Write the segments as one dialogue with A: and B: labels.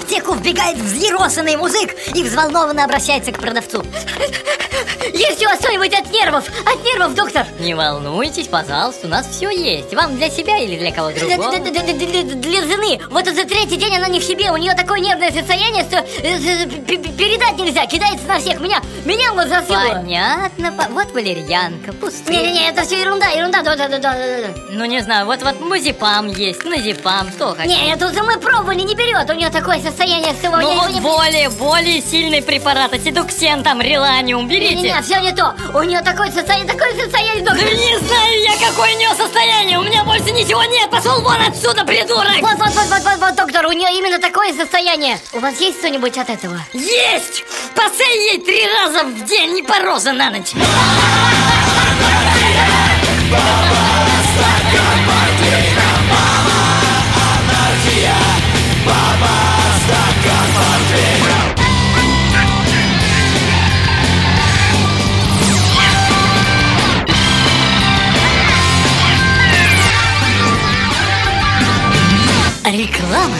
A: вбегает взъеросанный музык и взволнованно обращается к продавцу.
B: Есть у вас что-нибудь от нервов? От нервов, доктор?
C: Не волнуйтесь, пожалуйста, у нас все есть. Вам для себя или для кого другого?
B: Для, для- для- для- жены. Вот уже третий день она не в себе. У нее такое нервное состояние, что э, э, передать нельзя. Кидается на всех. Меня, меня вот засило.
C: Понятно, по- вот валерьянка, пустые.
B: Не-не-не, это все ерунда, ерунда. Да, да, да, да, да.
C: Ну не знаю, вот вот музипам есть, назипам, что хотите.
B: Не, это уже мы пробовали, не берет. У нее такое состояние, что
C: Ну вот
B: я-
C: более, более сильный препарат, седуксен, там, реланиум, берите.
B: Не-не-не, все не то. У нее такое состояние, такое состояние,
C: Да
B: доктор.
C: не знаю я, какое у нее состояние, у меня больше ничего нет, пошел вон отсюда, придурок!
B: Вот, вот, вот, вот, вот, вот, доктор, у нее именно такое состояние. У вас есть что-нибудь от этого?
C: Есть! Посей ей три раза в день, не по роза на ночь.
A: Реклама.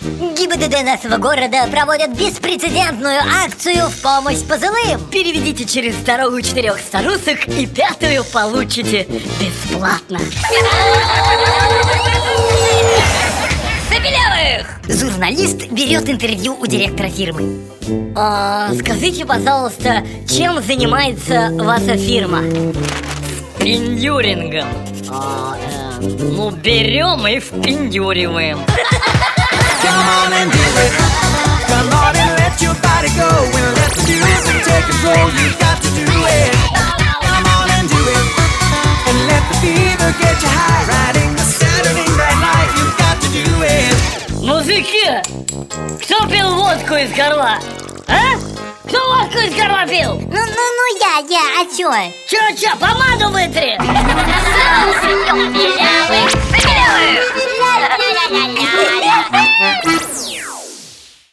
A: ГИБДД нашего города проводят беспрецедентную акцию в помощь пожилым.
B: Переведите через вторую четырех старушек и пятую получите бесплатно.
C: Забелявых!
A: Журналист берет интервью у директора фирмы.
B: А, скажите, пожалуйста, чем занимается ваша фирма?
C: Пиндюрингом.
B: А, э,
C: Ну, берем и впиндюриваем.
D: Come on and do it. Come on and let your body go and let the music take control. You got to do it. Come on and do it. And let the fever get you high. Riding the Saturday night life. You got to do it.
C: Мужики, кто пил водку из горла? попил?
A: Ну, ну, ну, я, я, а чё?
C: Чё, чё, помаду вытри!
B: Соус, белявый, белявый!